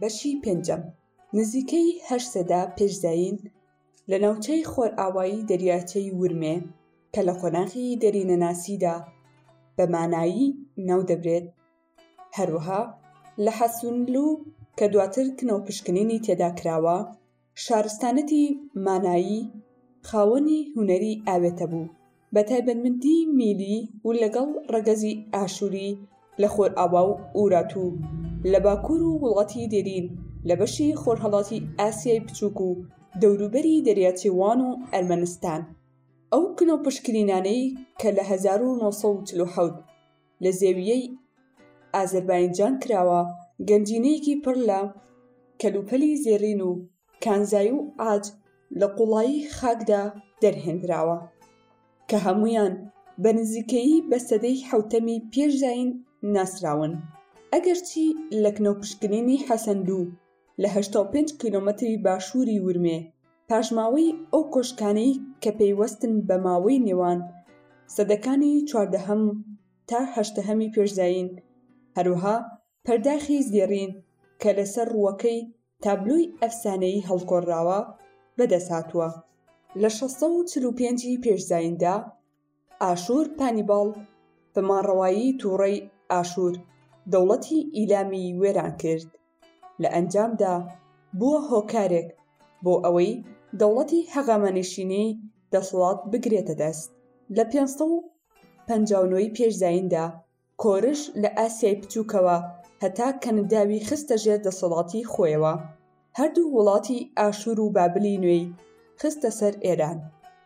بەشی پێنجەم نزیکەی هەر سەدا پێش زایین لە ناوچەی خۆرئاوایی دەریاچەی ورمێ کە لە قۆناغی دەرینەناسیدا بە مانایی ناو دەبرێت هەروەها لە حەسونلوو کە دواتر کنەوپشکنینی تێدا کراوە شارستانەتی مانایی خاوەنی هونەری ئاوێتە بوو بە تایبەتمەندی میلی و لەگەڵ ڕەگەزی ئاشووری لە خۆرئاوا و ئورات و لە باکوور و وڵاتی دێرین لە بەشی خۆرهەڵاتی ئاسیای بچووک و دەوروبەری دەریاچەی وان و ئەرمەنستان ئەو کنۆ پشکنینانەی کە لە ١٩٤٧ لە زەوییەی ئازەرباینجان کراوە، گەنجینەیەکی پڕ لە کەلوپەلی زێڕین و کانزای و عاج لە قوڵایی خاکدا دەرهێنراوە، کە هەموویان بە نزیکەیی بە سەدەی حەوتەمی پێش زایین ناسراون، ئەگەرچی لەکنەوپشکنینی حەسەندوو لە هەشتا و پێنج کیلۆمەتری باشووری ورمێ پاشماوەی ئەو کۆشکانەی کە پەیوەستن بە ماوەی نێوان سەدەکانی چواردەهەم تا هەشتەهەمی پێش زایین، هەروەها پەرداخی زێڕین کە لەسەر ڕووەکەی تابلۆی ئەفسانەیی هەڵکۆرراوە، بەدەستهاتووە. لە شەش سەد و چل و پێنج ی پێش زاییندا، ئاشوور پانیباڵ فمانڕەوایی تووڕەی ئاشوور دەوڵەتی ئیلامی وێران کرد لە ئەنجامدا بووە هۆکارێک بۆ ئەوەی دەوڵەتی هەغامەنشینی دەسڵات بگرێتە دەست لە پێنج سەد و پەنجا و نۆ ی پێش زاییندا کۆرش لە ئاسیای بچووکەوە هەتا کەنداوی خستە ژێر دەسەڵاتی خۆیەوە، هەردوو وڵاتی ئاشوور و بابلی نوێی خستە سەر ئێران.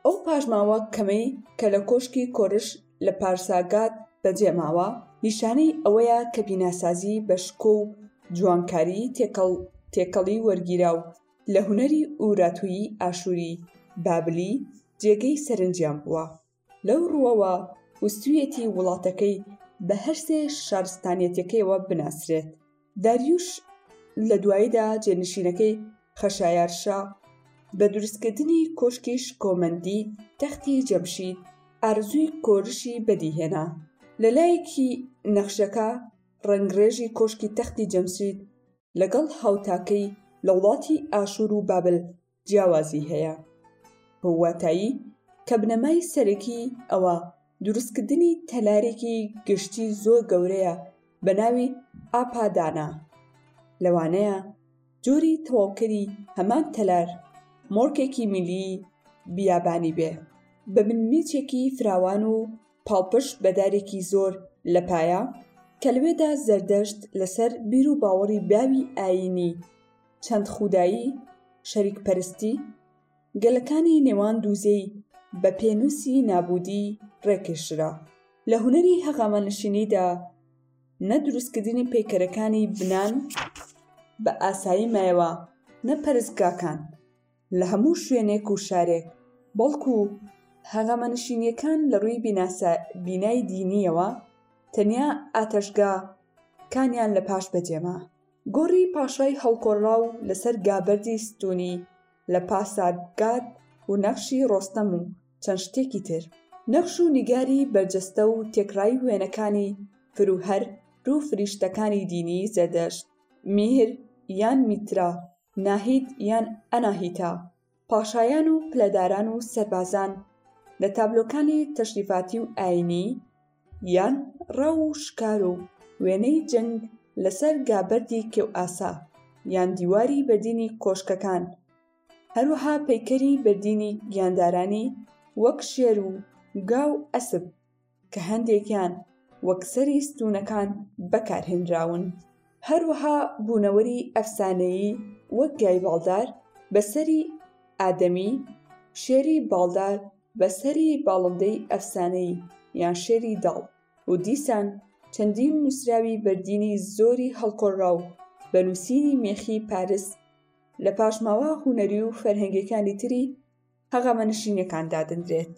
ئەو پاشماوە کەمەی کە لە کۆشکی کۆرش لە پارساگاد بەجێماوە، نیشانەی ئەوەیە کە بیناسازی بە شکۆ و جوانکاریی تێکەڵ تێکەڵی وەرگیراو لە هونەری ئورارتوویی ئاشووری-بابلی جێگەی سەرنجیان بووە. لەو ڕووەوە وستویەتی وڵاتەکەی بە هەر سێ شارستانیەتەکەیەوە بناسرێت. داریوش لە دواییدا جێنشینەکەی خەشایارشا بە دروستکردنی کۆشکی شکۆمەندی تەختی جەمشید ئارەزووی کۆرشی بەدی هێنا. لە لایەکی نەخشەکە ڕەنگڕێژی کۆشکی تەختی جەمشید لەگەڵ هاوتاکەی لە وڵاتی ئاشور و بابل جیاوازی هەیە بە واتایی کە بنەمای سەرەکی ئەوە دروستکردنی تەلارێکی گشتی زۆر گەورەیە بە ناوی ئاپادانا لەوانەیە جۆری تەواوکەری هەمان تەلار مۆرکێکی میلی بیابانی بێ بە بنمیچێکی فراوان و پاڵپشت بەدارێکی زۆر لە پایە کە لەوێدا زەردەشت لەسەر بیر و باوەڕی باوی ئایینی چەند خودایی، شەریک پەرستی، گەلەکانی نێوان دووزێی بە پێنووسی نابوودی ڕێکێشرا. لە هونەری هەغامەنشینیدا نە دروستکردنی پەیکەرەکانی بنان بە ئاسایی مایەوە نە پەرستگاکان لە هەموو شوێنێک و شارێک، بەڵکو هەغامەنشینییەکان لە ڕووی بینای دینییەوە تەنیا ئاتەشگا کانیان لە پاش بەجێما. گۆڕی پاشای هەڵکۆڵراو لەسەر گابەردی ستوونی لە پاسارگاد و نەخشی ڕۆستەم و چەند شتێکی تر، نەخش و نیگاری بەرجەستە و تێکڕایی وێنەکانی فروهەر و فریشتەکانی دینی زەردەشت، میهر یان میترا، ناهید یان ئەناهیتا، پاشایان و پلەداران و سەربازان لە تابلۆکانی تەشریفاتی و ئاینی یان ڕاو و شکار و وێنەی جەنگ لەسەر گابەردی کێوئاسا یان دیواری بەردینی کۆشکەکان، هەروەها پەیکەری بەردینی گیاندارانی وەک شێر و گا و ئەسپ، کە هەندێکیان وەک سەری ستوونەکان بەکارهێنراون، هەروەها بوونەوەری ئەفسانەیی وەک گای باڵدار بە سەری ئادەمی، شێری باڵدار بە سەری باڵندەی ئەفسانەیی یان شێری داڵ، و دیسان چەندین نووسراوی بەردینی زۆری هەڵکۆڵراو بە نووسینی مێخی پارس لە پاشماوە هونەری و فەرهەنگییەکانی تری هەغەمەنشینەکان دادەنرێت.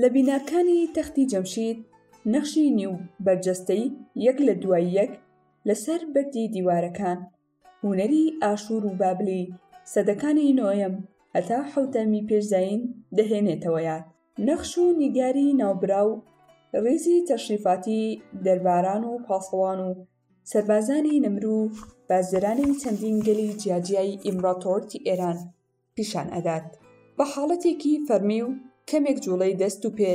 لە بیناکانی تەختی جەمشید نەخشی نیو بەرجەستەی یەک لە دوای یەک لەسەر بەردی دیوارەکان هوەری ئاشوور و بابلی سەدەکانی نۆیەم هەتا حوتەمی پێشزین دەهێنێتەوە یاد نەخش و نیگاری ناوبراو ڕیزی تەشریفاتی دەرباران و پاسەوان و سەربازانی نەمرو بازرانی چەندین گەلی جیاجیای ئیمڕاتۆرتی ئێران پیشان ئەدات بە حاڵەتێکی فەرمی و کەمێک جوڵەی دەست و پێ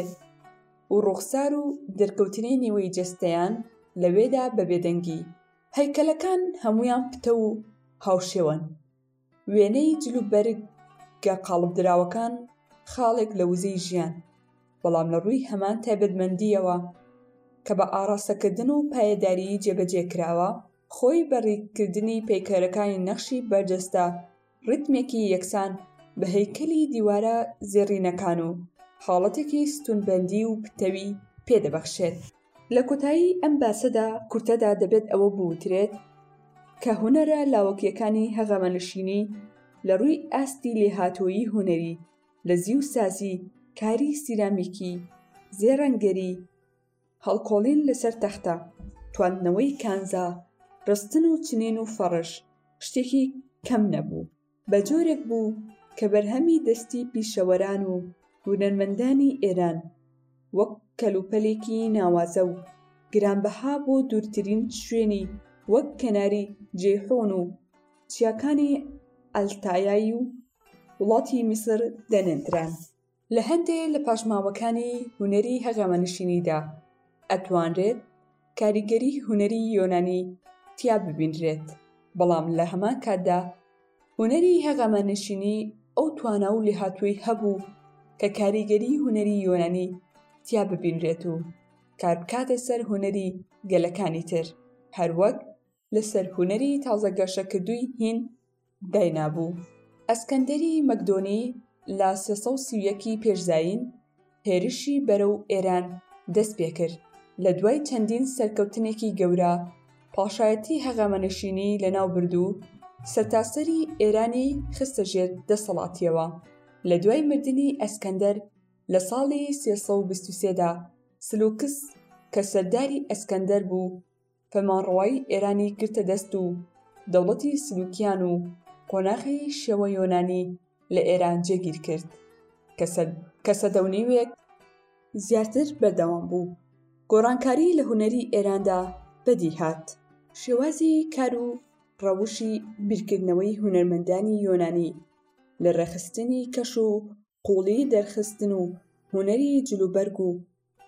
و ڕوخسار و دەرکەوتنی نیوەی جەستەیان لەوێدا بە بێدەنگی هەیکەلەکان هەمویان پتەو و هاوشێوەن وێنەی جل و بەرگە قاڵبدراوەکان خاڵێک لە وزەی ژیان بەڵام لە ڕووی هەمان تایبەتمەندیەوە کە بە ئاڕاستەکردن و پایەداریی جێبەجێ کراوە خۆی بە ڕیککردنی پەیکەرەکانی نەخشی بەرجەستە ڕیتمێکی یەکسان بە هەیکەلی دیوارە زێڕینەکان و حاڵەتێکی ستوونبەندی و پتەوی پێدەبەخشێت. لە کۆتایی ئەم باسەدا کورتەدا دەبێت ئەوە بوترێت کە هونەرە لاوەکییەکانی هەغەمەنشینی لە ڕووی ئاستی لێهاتوویی هونەری لە زیو سازی کاری سیرامیکی، زێڕەنگەری، هەڵکۆڵین لەسەر تەختە، تواندنەوەی کانزا، ڕستن و چنین و فەڕش شتێکی کەم نەبوو، بە جۆرێک بوو کە بەرهەمی دەستی پیشەوەران و هونەرمەندانی ئێران وەک کەلوپەلێکی ناوازە و گرانبەها بۆ دوورترین شوێنی وەک کەناری جەیحۆن و چیاکانی ئەلتایای وڵاتی میسر دەنێردران. لە هەندێ لە پاشماوەکانی هونەری هەغەمەنشینیدا ئەتوانرێت کاریگەری هونەری یۆنانی تیا ببینرێت، بەڵام لە هەمان کاتدا هونەری هەغەمەنشینی ئەو توانا و لێهاتووی هەبوو کە کاریگەری هونەری یۆنانی تیا ببینرێت و کاربکاتە سەر هونەری گەلەکانی تر، هەروەک لەسەر هونەری تازە گەشەکردووی هین داینابوو. ئەسکەندەری مەکدۆنی لە سێ سەد و سی و یەک ی پێش زایین هێرشی بەرەو ئێران دەست پێکرد، لە دوای چەندین سەرکەوتنێکی گەورە پاشایەتی هەغەمەنشینی لەناو برد و سەرتاسەری ئێرانی خستە ژێر دەسەڵاتیەوە. لە دوای مردنی ئەسکەندەر لە ساڵی سێ سەد و بیست و سێ دا سلوکس کە سەرداری ئەسکەندەر بوو فەرمانڕەوایی ئێرانی گرتە دەست و دەوڵەتی سلوکیان و قۆناخی شێوە یۆنانی لە ئێران جێگیر کرد کە سەدە و نیوێک زیاتر بەردەوام بوو. گۆڕانکاری لە هونەری ئێراندا بەدی هات. شێوازی کار و ڕەوشی بیرکردنەوەی هونەرمەندانی یۆنانی لە ڕێکخستنی کەش و قووڵی دەرخستن و هونەری جلوبەرگ و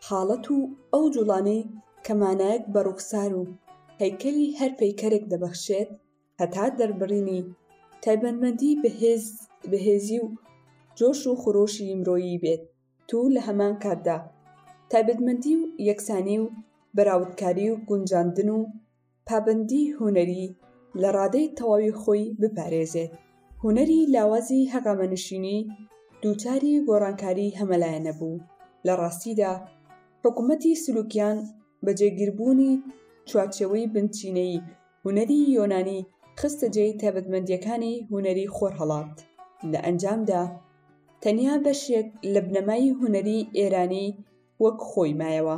حاڵەت و ئەو جووڵانەی کە مانایەک بە ڕووخسار و هەیکەلی هەر پەیکەرێک دەبەخشێت هەتا دەربڕینی تایبەتمەندی بەهێز بەهێزی و جۆش و خرۆشی مرۆیی بێت و لە هەمان کاتدا تایبەتمەندی و یەکسانی و بەراوردکاری و گونجاندن و پابەندی هونەری لە ڕادەی تەواوی خۆی بپارێزێت. هونەری لاوازی هەقامەنشینی دووچاری گۆڕانکاری هەمەلایەنە بوو، لە ڕاستیدا حکوومەتی سلووکیان بە جێگیربوونی چوارچێوەی بنچینەیی هونەری یۆنانی خستە جێی تایبەتمەندییەکانی هونەری خۆرهەڵات، لە ئەنجامدا تەنیا بەشێک لە بنەمای هونەری ئێرانی وەک خۆی مایەوە.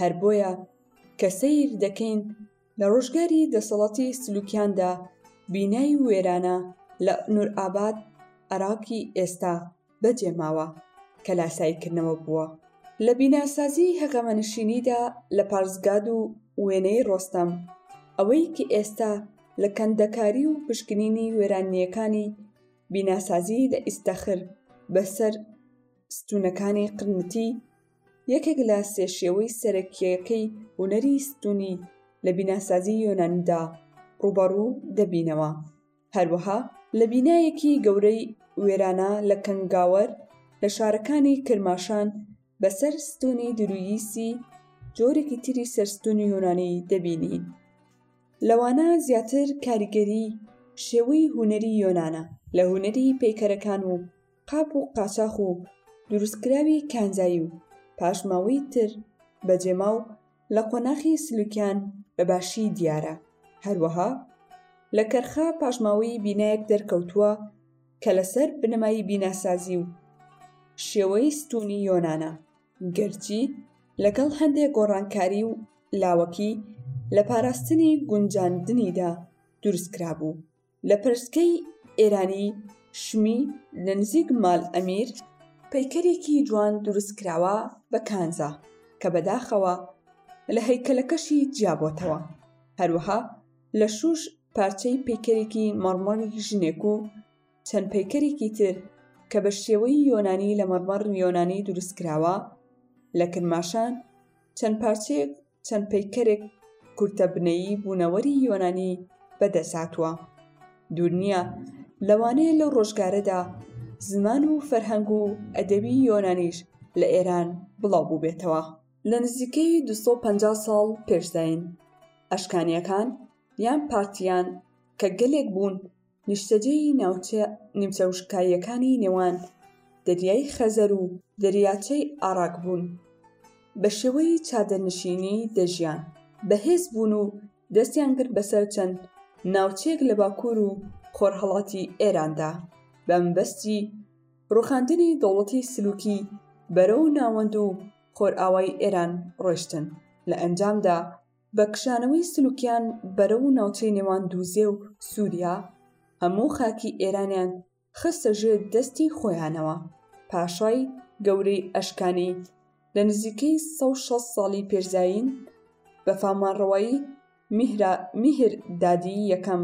هەر بۆیە کە سەیر دەکەین لە ڕۆژگاری دەسەڵاتی سلوکیاندا بینای وێرانە لە نورئاباد، عێراقی ئێستا، بەجێ ماوە کە لاسایی کردنەوە بووە. لە بیناسازی هەغەمەنشینیدا لە پارسگاد و وێنەی ڕۆستەم، ئەوەی کە ئێستا لە کەندەکاری و پشکنینی وێرانییەکانی بیناسازی لە ئیستەخر بە سەر ستوونەکانی قرنتی، یەکێک لە سێ شێوەی سەرەکییەکەی هونەری ستوونی لە بیناسازیی یۆنانیدا ڕووبەڕوو دەبینەوە، هەروەها لە بینایەکی گەورەی وێرانە لە کەنگاوەر لە شارەکانی کرماشان بەسەر ستوونی درویسی جۆرێکی تری سەرستوونی یۆنانی دەبینین. لەوانە زیاتر کاریگەریی شێوەی هونەری یۆنانە لە هونەری پەیکەرەکان و قاپ و قاچاخ و دروستکراوی کانزایی و پاشماوەی تر بەجێماو لە قۆناخی سلوکیان بە باشی دیارە، هەروەها لە کەرخە پاشماوەی بینایەک دەرکەوتووە کە لەسەر بنەمای بیناسازی و شێوەی ستوونی یۆنانە، گەرچی لەگەڵ هەندێ گۆڕانکاری و لاوەکی لە پاراستنی گونجاندنیدا دروستکرابوو. لە پەرستگەی ئێرانی شمی لە نزیک مال ئەمیر پەیکەرێکی جوان دروست کراوە بە کانزا کە بەداخەوە لە هەیکەلەکەشی جیابۆتەوە هەروەها لە شوش پارچەی پەیکەرێکی مەڕمەڕی ژنێک و چەند پەیکەرێکی تر کە بە شێوەی یۆنانی لە مەڕمەڕ یۆنانی دروست کراوە لە کرماشان چەند پارچەیەک چەند پەیکەرێک کورتە بنەیی بوونەوەری یۆنانی بەدەستهاتووە دوور نییە لەوانەیە لەو ڕۆژگارەدا زمان و فەرهەنگ و ئەدەبی یۆنانیش لە ئێران بڵاو بووبێتەوە لە نزیکەی 250 ساڵ پێش زایین ئەشکانیەکان یان پارتیان کە گەلێک بوون نیشتەجێی ناوچە نیمچە وشکاییەکانی نێوان دەریای خەزەر و دەریاچەی ئاراک بوون، بە شێوەی چادرنشینی دەژیان، بەهێز بوون و دەستیان گرت بەسەر چەند ناوچەیەک لە باکوور و خۆرهەڵاتی ئێراندا، بە مەبەستی ڕووخاندنی دەوڵەتی سلوکی بەرەو ناوەند و خۆرئاوای ئێران ڕۆیشتن، لە ئەنجامدا، بە کشانەوەی سلوکیان بەرەو ناوچەی نێوان دوزێ و سوریا هەموو خاکی ئێرانیان خستە ژێر دەستی خۆیانەوە پاشای گەورەی ئەشکانی لە نزیکەی سەد و شەست ساڵی پێش زایین بە فامانڕەوایی میهرا میهر دادی یەکەم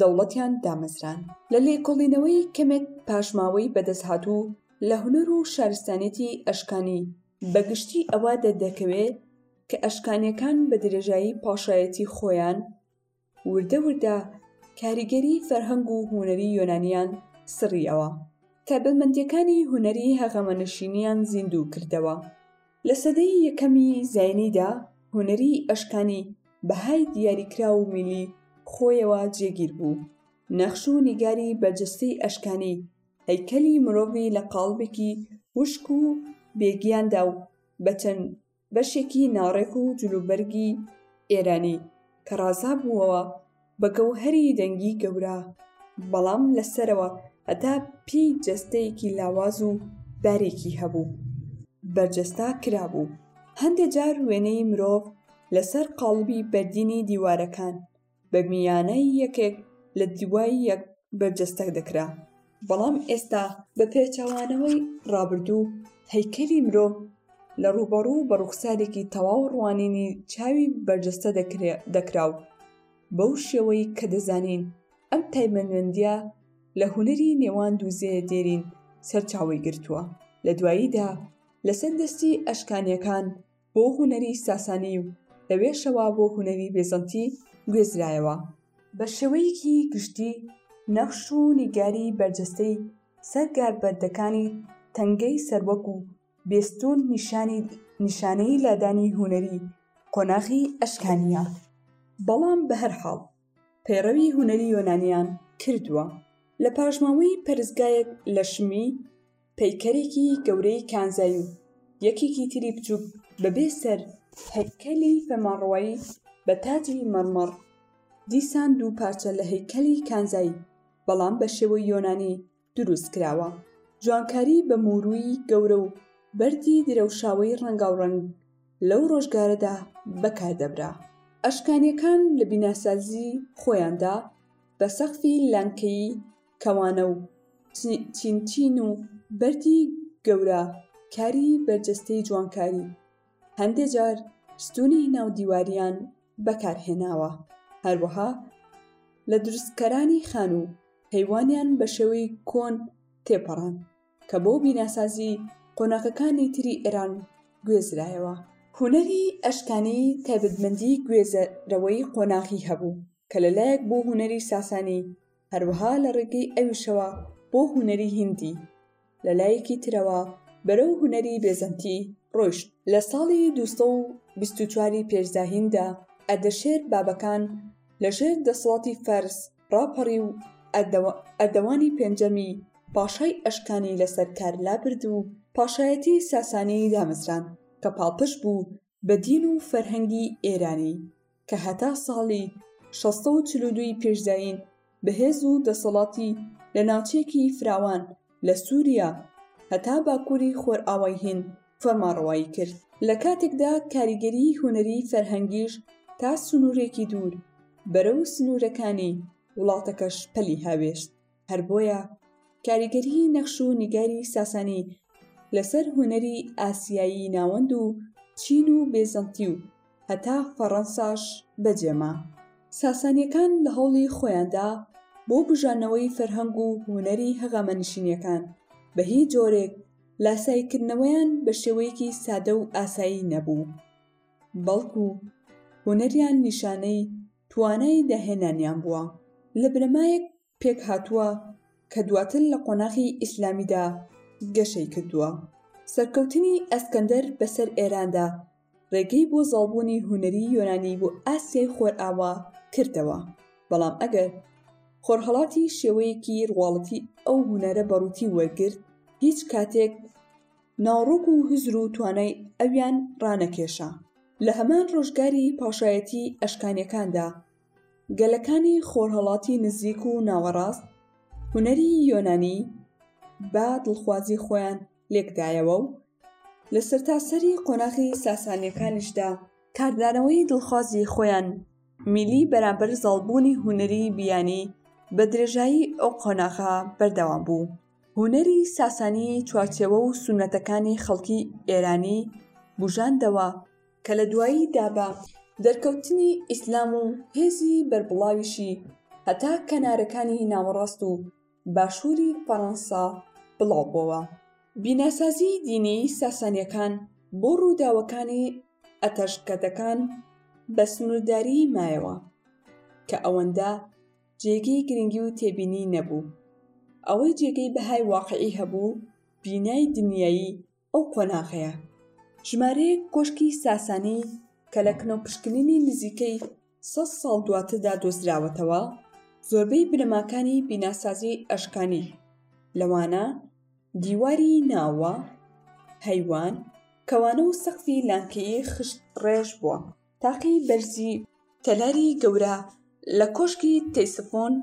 دەوڵەتیان دامەزراند لە لێکۆڵینەوەی کەمێک پاشماوەی بەدەستهاتوو لە هونەر و شارستانێتی ئەشکانی بە گشتی ئەوە دەردەکەوێ کە ئەشکانیەکان بە درێژایی پاشایەتی خۆیان وردە وردە کاریگەری فەرهەنگ و هوەری یۆنانیان سڕیەوە تایبەتمەندیەکانی هونەری هەغەمەنشینیان زیندوو کردەوە لە سەدەی یەکەمی زاینیدا هونەری ئەشکانی بەهای دیاریکراو و میلی خۆیەوە جێگیر بوو نەخش و نیگاری بەرجەستەی ئەشکانی هەیکەلی مرۆڤی لە قاڵبێکی وشک و بێگیاندا و بە چەند بەشێکی ناڕێک و جلوبەرگی ئێرانی کە ڕازا بووەوە بە گەوهەری دەنگی گەورە، بەڵام لە سەرەوە هەتا پێی جەستەیەکی لاواز و باریکی هەبوو، بەرجەستە کرابوو. هەندێ جار وێنەی مرۆڤ لە سەر قاڵبی بەردینی دیوارەکان، بە میانەی یەکێک لە دوای یەک بەرجەستە دەکرا، بەڵام ئێستا بە پێچەوانەوەی ڕابردوو، هەیکەلی مرۆڤ لە ڕووبەڕوو بە ڕووخسارێکی تەواو ڕوانینی چاوی بەرجەستە دەکرا و بەو شێوەی کە دەزانین ئەم تایبەتمەندییە لە هونەری نێوان دوو زێ دێرین سەرچاوەی گرتووە، لە دواییدا لەسەر دەستی ئەشکانییەکان بۆ هونەری ساسانی و لەوێشەوە بۆ هونەری بێزەنتی گوێزرایەوە. بە شێوەیەکی گشتی نەخش و نیگاری بەرجەستەی سەر گاربەردەکانی تەنگەی سەروەک و بێستوون نیشانی نیشانەی لادانی هونەری قۆناغی ئەشکانییە. بەڵام بەهەرحاڵ پەیڕەوی هونەری یۆنانیان کردووە لە پاشماوەی پەرستگایەک لە شمی پەیکەرێکی گەورەی کانزایی و یەکێکی تری بچووک بەبێ سەر هەیکەلی فەماڕەوایی بە تاجی مەڕمەڕ دیسان دوو پارچە لە هەیکەلی کانزایی بەڵام بە شێوەی یۆنانی دروست کراوە، جوانکاری بە موورووی گەورە و بەردی درەوشاوەی ڕەنگاوڕەنگ لەو ڕۆژگارەدا بەکار دەبرا. ئەشکانییەکان لە بیناسازی خۆیاندا بە سەقفی لانکەیی کەوانە و چینچین و بەردی گەورە کاری بەرجەستەی جوانکاری، هەندێ جار ستونی ناودیواریان بەکارهێناوە هەروەها لە دروستکەرانی خان و هەیوانیان بە شێوەی کۆن تێپەڕان کە بۆ بیناسازی قۆناغەکانی تری ئێران گوێزرایەوە هونەری ئەشکانی تایبەتمەندی گوێزەرەوەی قۆناغی هەبوو کە لەلایەک بۆ هونەری ساسانی هەروەها لە ڕێگەی ئەویشەوە بۆ هونەری هیندی، لە لایەکی ترەوە بەرەو هونەری بێزەنتی ڕۆیشت. لە ساڵی دوو سەد و بیست و چوار ی پێش زاهیندا ئەردەشێر بابەکان لە ژێر دەسەڵاتی فارس ڕاپەڕی و ئەردەوانی پێنجەمی پاشای ئەشکانی لەسەر کار لابرد و پاشایەتیی ساسانی دامەزراند کە پاڵپشت بوو بە دین و فەرهەنگی ئێرانی کە هەتا ساڵی شەستە و چل و دووی پێش زایین بەهێز و دەسەڵاتی لە ناوچەیەکی فراوان لە سووریا هەتا باکووری خۆرئاوای هین فەرمانڕەوایی کرد. لە کاتێکدا کاریگەریی هونەریی فەرهەنگیش تا سنوورێکی دوور بەرەو سنوورەکانی وڵاتەکەش پەلی هاوێشت. هەر بۆیە کاریگەریی نەخش و نیگاری ساسانی لەسەر هونەری ئاسیایی ناوەند و چین و بێزەنتی و هەتا فەڕەنساش بەجێ ما. ساسانییەکان لە هەوڵی خۆیاندا بۆ بوژانەوەی فەرهەنگ و هونەری هەغامەنشینییەکان، بە هیچ جۆرێک لاساییکردنەوەیان بە شێوەیەکی سادە و ئاسایی نەبوو. بەڵکو هونەریان نیشانەی توانای داهێنانیان بووە لە بنەمایەک پێکهاتووە کە دواتر لە قۆناغی ئیسلامیدا گەشەی کردووە. سەرکەوتنی ئەسکەندەر بەسەر ئێراندا ڕێگەی بۆ زاڵبوونی هونەری یۆنانی بۆ ئاسیای خۆرئاوا کردەوە، بەڵام ئەگەر خۆرهەڵاتی شێوەیەکی ڕواڵەتی ئەو هونەرە بەڕووتی وەرگرت، هیچ کاتێک، ناڕۆک و هزر و توانای ئەویان ڕانەکێشا. لە هەمان ڕۆژگاری پاشایەتیی ئەشکانیەکاندا، گەلەکانی خۆرهەڵاتی نزیک و ناوەڕاست، هونەری یۆنانی بە دڵخوازی خۆیان لێکدایەوە و لە سەرتاسەری قۆناغی ساسانیەکانیشدا، کاردانەوەی دڵخوازی خۆیان میلی بەرامبەر زاڵبوونی هونەری بیانی بە درێژایی ئەو قۆناغە بەردەوام بوو. هونەری ساسانی چوارچێوە و سوننەتەکانی خەڵکی ئێرانی بوژاندەوە، کە لە دوایی دا بە دەرکەوتنی ئیسلام و هێزی بەربڵاویشی هەتا کەنارەکانی ناوەڕاست و باشووری فەڕەنسا بڵاو بۆوە. بیناسازیی دینیی ساسانییەکان بۆ ڕووداوەکانی ئەتەشکەتەکان بە سنوورداریی مایەوە، کە ئەوەندە، جێگەی گرنگی و تێبینی نەبوو ئەوەی جێگەی بەهای واقعی هەبوو بینای دنیایی ئەو قۆناغەیە ژمارەیەک کۆشکی ساسانی کە لە کنە و پشکنینی نزیکەی سە ساڵ دواتردا دۆزراوەتەوە زۆربەی بنەماکانی بیناسازی ئەشکانی لەوانە دیواری ناوە هەیوان کەوانە و سەقفی لانکەیی خشت ڕێژ بووە تاقی بەرزی تەلاری گەورە لە کۆشکی تەیسفۆن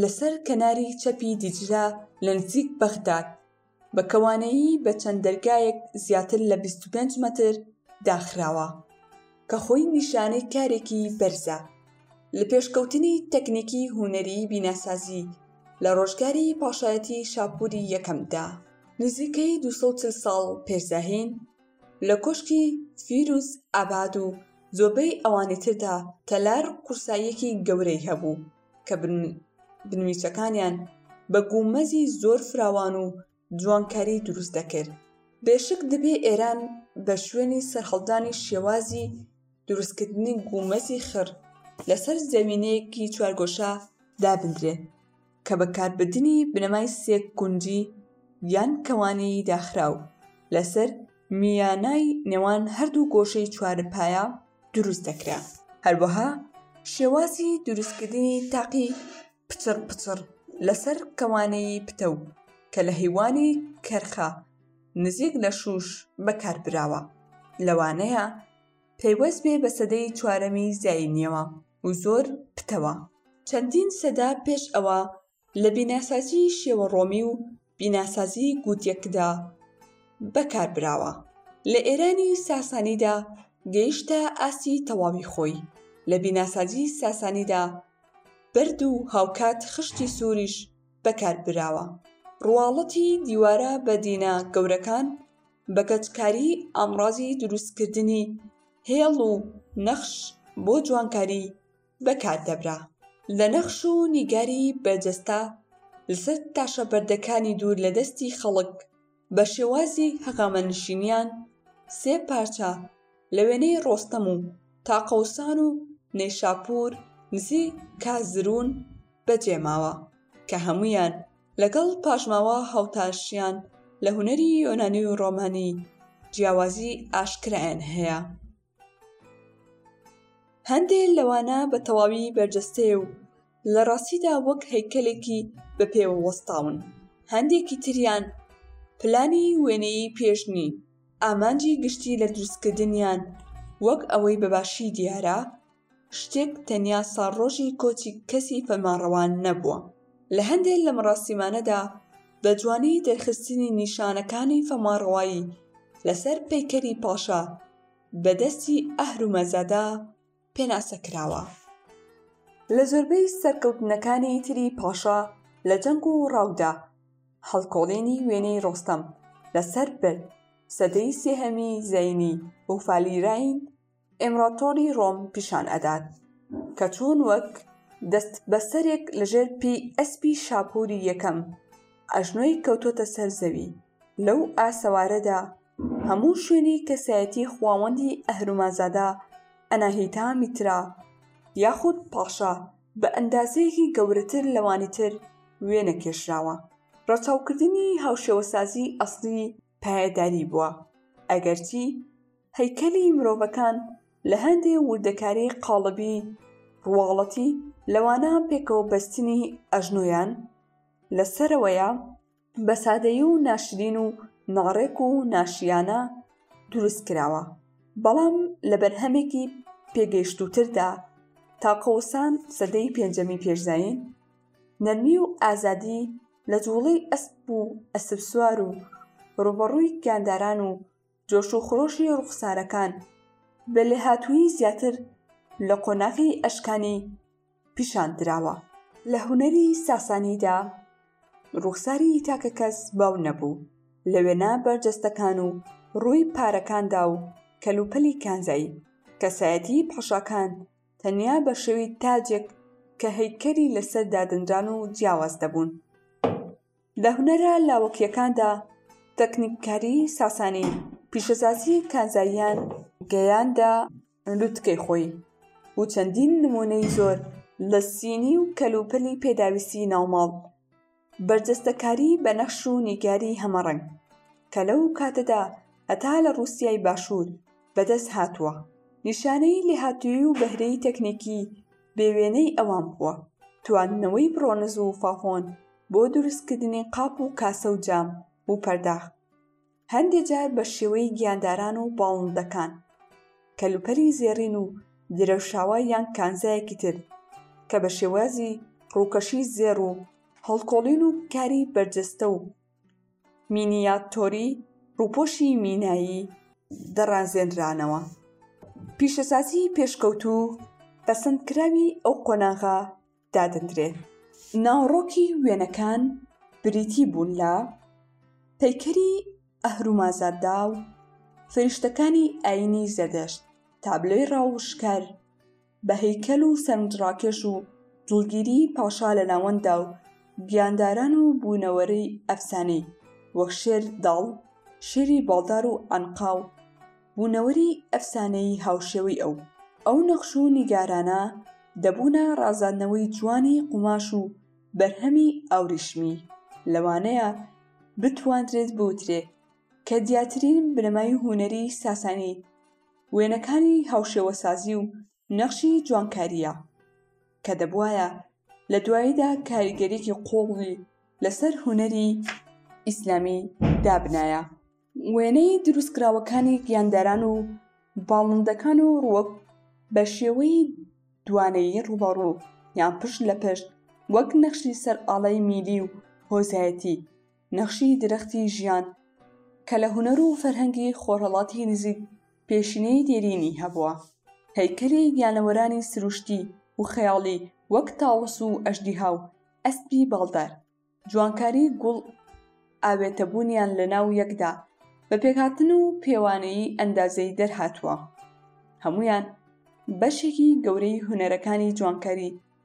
لەسەر کەناری چەپی دیجلە لە نزیک بەغداد، بە کەوانەیی بە چەند دەرگایەک زیاتر لە ٢٥ مەتر داخراوە، کە خۆی نیشانەی کارێکی بەرزە لە پێشکەوتنی تەکنیکی هونەریی بیناسازی لە ڕۆژگاری پاشایەتیی شاپووری یەکەمدا، نزیکەی ٢٤٠ ساڵ پێش زایین. لە کۆشکی فیروز ئاباد و زۆربەی ئەوانی تردا تەلار قورساییەکی گەورەی هەبوو کە بنمیچەکانیان بە گومەزی زۆر فراوان و جوانکاری دروست دەکرد بێشک دەبێ ئێران بە شوێنی سەرهەڵدانی شێوازی دروستکردنی گومەزی خڕ لەسەر زەوینەیەکی چوارگۆشە دابندرێ کە بەکاربردنی بنەمای سێکوندی یان کەوانەیی داخراو لەسەر میانای نێوان هەردوو گۆشەی چوارپایە دروست دەکرا. هەروەها شێوازی دروستکردنی تاقی پچڕ پچڕ لەسەر کەوانەیی پتەو کە لە هەیوانی کەرخە نزیک لە شووش بەکاربراوە، لەوانەیە پەیوەست بێ بە سەدەی چوارەمی زایینییەوە. و زۆر پتەوە. چەندین سەدە پێش ئەوە لە بیناسازی شێوە ڕۆمی و بیناسازی گوتیکدا بەکاربراوە. لە ئێرانی ساسانیدا گەیشتە ئاستی تەواوی خۆی. لە بیناسازی ساسانیدا بەرد و هاوکات خشتی سووریش بەکاربراوە. ڕواڵەتی دیوارە بەردینە گەورەکان بە کەجکاریی ئامڕازی دروستکردنی هێڵ و نەخش بۆ جوانکاری بەکار دەبرا. لە نەخش و نیگاری بەرجەستە لەسەر تاشە بەردەکانی دوور لە دەستی خەڵک بە شێوازی هەغامەنشینیان سێ پارچە لە وێنەی ڕۆستەم و تاقەوسان و نەیشاپوور نزیک کازروون بەجێ ماوە کە هەموویان لەگەڵ پاشماوە هاوتاشیان لە هونەری یۆنانی و ڕۆمانی جیاوازی ئاشکرایان هەیە هەندێ لەوانە بە تەواوی بەرجەستەیە و لە ڕاستیدا وەک هەیکەلێکی بە پێوە وەستاون هەندێکی تریان پلانی وێنەیی پێش نین ئامانجی گشتی لە دروستکردنیان وەک ئەوەی بەباشی دیارە شتێک تەنیا ساڵڕۆژی کۆچی کەسی فەرمانڕەوان نەبووە. لە هەندێ لە مەڕاسیمانەدا بە جوانی دەرخستنی نیشانەکانی فەمانڕەوایی لە سەر پەیکەری پاشا بە دەستی ئەهرومەزەدا پێناسە کراوە. لە زۆربەی سەرکەوتنەکانی تری پاشا لە جەنگ و ڕاودا، هەڵکۆڵینی وێنەی ڕۆستەم لە سەر بەرد، سەدەی سێهەمی زەینی و فالیراین ئیمڕاتۆری ڕۆم پیشان ئەدات کە چۆن وەک دەست بەسەرێک لەژێر پێی ئەسپی شاپووری یەکەم ئەژنۆی کەوتۆتە سەر زەوی لەو ئاسەوارەدا هەموو شوێنی کەسایەتی خواوەندی ئەهرومەزادا ئەناهیتا میترا یاخود پاشا بە ئەندازەیەکی گەورەتر لەوانی تر وێنە کێشراوە ڕەچاوکردنی هاوشێوەسازی ئەسڵی پایەداری بووە، ئەگەرچی هەیکەلی مرۆڤەکان لە هەندێ وردەکاری قاڵبی ڕواڵەتی لەوانە پێکەوە بەستنی ئەژنۆیان لە سەرەوەیە بە سادەیی و ناشرین و ناڕێک و ناشیانە دروست کراوە بەڵام لە بەرهەمێکی پێگەیشتووتردا تا قەوسان سەدەی پێنجەمی پێشزایین نەرمی و ئازادی لە جوڵەی ئەسپ و ئەسپسوار و ڕووبەڕووی گیانداران و جۆش و خرۆشی ڕوخسارەکان بە لێهاتوویی زیاتر لە قۆناغی ئەشکانی پیشان دراوە. لە هونەری ساسانیدا ڕوخساری تاکەکەس باو نەبوو لە وێنە بەرجەستەکان و ڕووی پارەکاندا و کەلوپەلی کانزایی کەسایەتیی پاشاکان تەنیا بە شێوی تاجێک کە هەیکەلی لەسەر دادەنران و جیاواز دەبوون لە هونەرە لاوەکیەکاندا تەکنیککاری ساسانی پیشەسازی کانزاییان گەیاندە لوتکەی خۆی و چەندین نمونەی زۆر لە سینی و کەلوپەلی پێداویستی ناوماڵ بەرجەستەکاری بە نەخش و نیگاری هەمەڕەنگ کە لەو کاتەدا هەتا لە ڕووسیای باشوور بەدەست هاتووە، نیشانەی لێهاتوویی و بەهرەی تەکنیکی بێ وێنەی ئەوان بووە، تواندنەوەی بڕۆنز و فافۆن بۆ دروستکردنی قاپ و کاسە و جام و پەرداخ. هەندێ جار بە شێوەی گیانداران و باڵندەکان، کەلوپەلی زێڕین و درەوشاوە یان کانزایەکی تر کە بە شێوازی ڕووکەشی زێڕ و هەڵکۆڵین و کاری بەرجەستە و مینیاتۆری ڕووپۆشی مینایی دەڕازێنرانەوە. پیشەسازیی پێشکەوتوو پەسەندکراوی ئەو قۆناغە، دادەندرێ. ناوەڕۆکی وێنەکان بریتی بوون لە پەیکەری ئەهرومازادا و فریشتەکانی ئایینی زەردەشت، تابلۆی ڕاووشکەر بە هەیکەل و سەرنجڕاکێش و دڵگیری پاشا لە ناوەنددا و گیانداران و بوونەوەرەی ئەفسانەی وەک شێر داڵ، شێری باڵدار و عەنقا و. بوونەوەری ئەفسانەیی هاوشێوەی ئەو. ئەو نەخش و نیگارانە دەبوونە ڕازاندنەوەی جوانی قوماش و بەرهەمی ئاوریشمی، لەوانەیە بتواندرێت بوترێ کە دیاترین بنەمای هونەری ساسانی وێنەکانی هاوشێوەسازی و نەخشی جوانکارییە کە دەبوایە لە دواییدا کاریگەریی قووڵی لەسەر هونەری ئیسلامی دابنایە. وێنەی دروستکراوەکانی گیانداران و باڵندەکان و ڕووەک بە شێوەی دوانەیی ڕووبەڕوو یان پشت لە پشت وەک نەخشی سەرئاڵای میلی و هۆزایەتی، نەخشی درەختی ژیان کە لە هونەر و فەرهەنگی خۆرهەڵاتی نزیک پێشینەی دێرینی هەبووە، هەیکەلی گیانەوەرانی سروشتی و خەیاڵی وەک تاوس و ئەژدیها و ئەسپی باڵدار، جوانکاری گوڵ ئاوێتەبوونیان لە ناو یەکدا بە پێکهاتن و پێوانەیی ئەندازەیی دەرهاتووە، هەموویان بەشێکی گەورەی هونەرەکانی جوانکاری